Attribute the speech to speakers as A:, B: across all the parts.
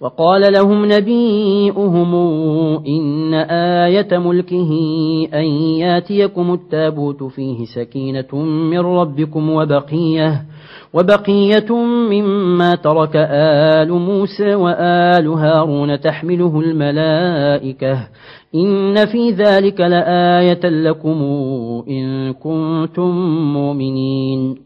A: وقال لهم نبيئهم إن آية ملكه أن ياتيكم التابوت فيه سكينة من ربكم وبقية وبقية مما ترك آل موسى وآل هارون تحمله الملائكة إن في ذلك لآية لكم إن كنتم مؤمنين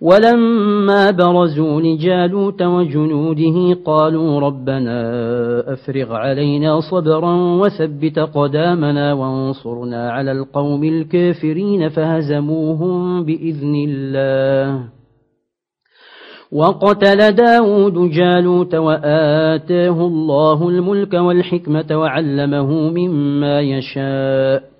A: ولما برزوا لجالوت وجنوده قالوا ربنا أفرغ علينا صبرا وثبت قدامنا وانصرنا على القوم الكافرين فهزموهم بإذن الله. وقتل داود جالوت وآتاه الله الملك والحكمة وعلمه مما يشاء.